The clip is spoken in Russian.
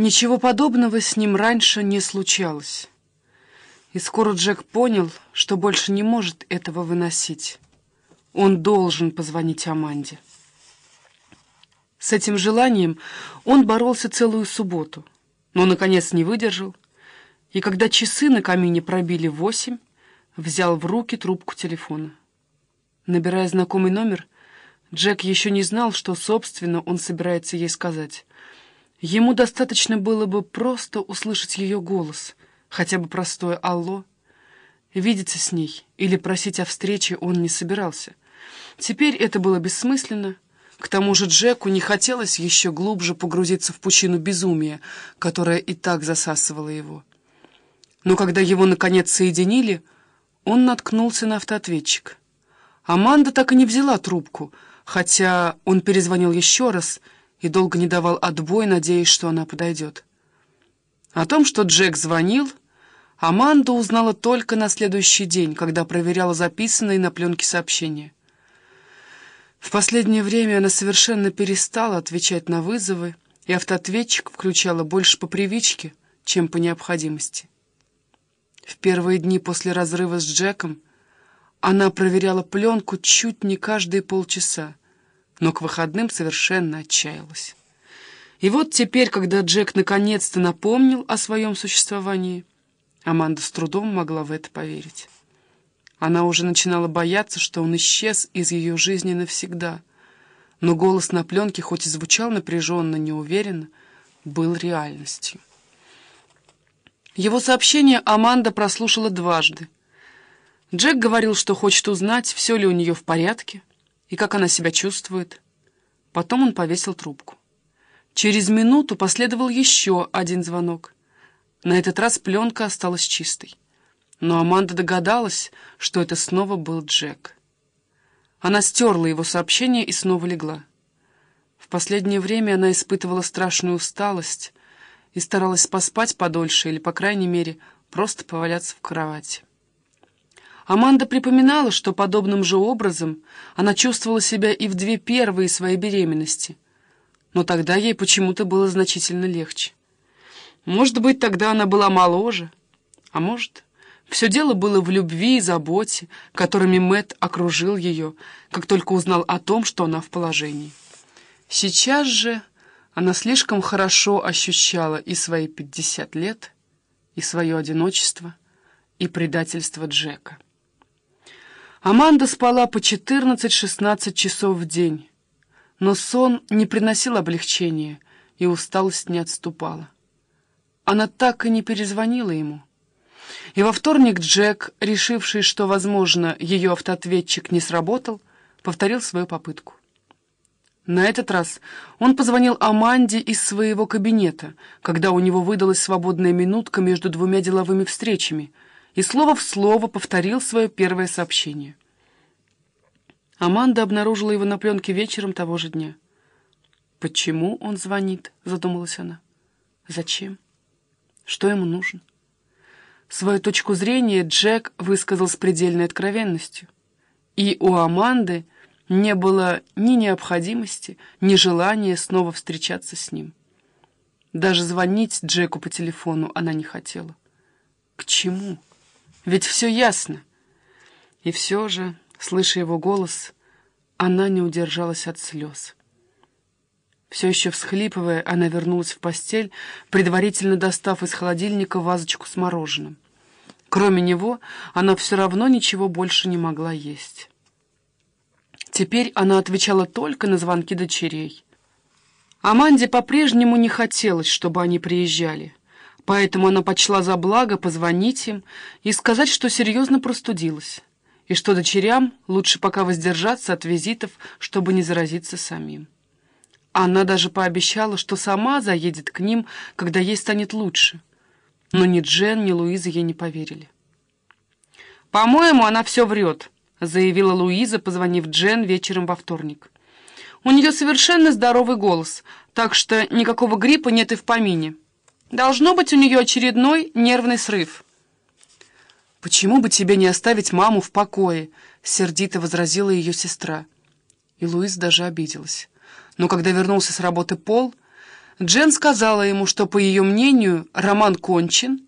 Ничего подобного с ним раньше не случалось. И скоро Джек понял, что больше не может этого выносить. Он должен позвонить Аманде. С этим желанием он боролся целую субботу, но, наконец, не выдержал, и когда часы на камине пробили восемь, взял в руки трубку телефона. Набирая знакомый номер, Джек еще не знал, что, собственно, он собирается ей сказать. Ему достаточно было бы просто услышать ее голос, хотя бы простое «Алло». Видеться с ней или просить о встрече он не собирался. Теперь это было бессмысленно. К тому же Джеку не хотелось еще глубже погрузиться в пучину безумия, которая и так засасывала его. Но когда его, наконец, соединили, он наткнулся на автоответчик. Аманда так и не взяла трубку, хотя он перезвонил еще раз и долго не давал отбой, надеясь, что она подойдет. О том, что Джек звонил, Аманда узнала только на следующий день, когда проверяла записанные на пленке сообщения. В последнее время она совершенно перестала отвечать на вызовы, и автоответчик включала больше по привычке, чем по необходимости. В первые дни после разрыва с Джеком она проверяла пленку чуть не каждые полчаса, но к выходным совершенно отчаялась. И вот теперь, когда Джек наконец-то напомнил о своем существовании, Аманда с трудом могла в это поверить. Она уже начинала бояться, что он исчез из ее жизни навсегда, но голос на пленке, хоть и звучал напряженно, неуверенно, был реальностью. Его сообщение Аманда прослушала дважды — Джек говорил, что хочет узнать, все ли у нее в порядке и как она себя чувствует. Потом он повесил трубку. Через минуту последовал еще один звонок. На этот раз пленка осталась чистой. Но Аманда догадалась, что это снова был Джек. Она стерла его сообщение и снова легла. В последнее время она испытывала страшную усталость и старалась поспать подольше или, по крайней мере, просто поваляться в кровати. Аманда припоминала, что подобным же образом она чувствовала себя и в две первые свои беременности. Но тогда ей почему-то было значительно легче. Может быть, тогда она была моложе, а может, все дело было в любви и заботе, которыми Мэт окружил ее, как только узнал о том, что она в положении. Сейчас же она слишком хорошо ощущала и свои пятьдесят лет, и свое одиночество, и предательство Джека. Аманда спала по 14-16 часов в день, но сон не приносил облегчения, и усталость не отступала. Она так и не перезвонила ему. И во вторник Джек, решивший, что, возможно, ее автоответчик не сработал, повторил свою попытку. На этот раз он позвонил Аманде из своего кабинета, когда у него выдалась свободная минутка между двумя деловыми встречами — и слово в слово повторил свое первое сообщение. Аманда обнаружила его на пленке вечером того же дня. «Почему он звонит?» — задумалась она. «Зачем? Что ему нужно?» Свою точку зрения Джек высказал с предельной откровенностью. И у Аманды не было ни необходимости, ни желания снова встречаться с ним. Даже звонить Джеку по телефону она не хотела. К чему? Ведь все ясно. И все же, слыша его голос, она не удержалась от слез. Все еще всхлипывая, она вернулась в постель, предварительно достав из холодильника вазочку с мороженым. Кроме него, она все равно ничего больше не могла есть. Теперь она отвечала только на звонки дочерей. Аманде по-прежнему не хотелось, чтобы они приезжали — Поэтому она почла за благо позвонить им и сказать, что серьезно простудилась, и что дочерям лучше пока воздержаться от визитов, чтобы не заразиться самим. Она даже пообещала, что сама заедет к ним, когда ей станет лучше. Но ни Джен, ни Луиза ей не поверили. «По-моему, она все врет», — заявила Луиза, позвонив Джен вечером во вторник. «У нее совершенно здоровый голос, так что никакого гриппа нет и в помине». Должно быть у нее очередной нервный срыв. «Почему бы тебе не оставить маму в покое?» — сердито возразила ее сестра. И Луиз даже обиделась. Но когда вернулся с работы Пол, Джен сказала ему, что, по ее мнению, роман кончен,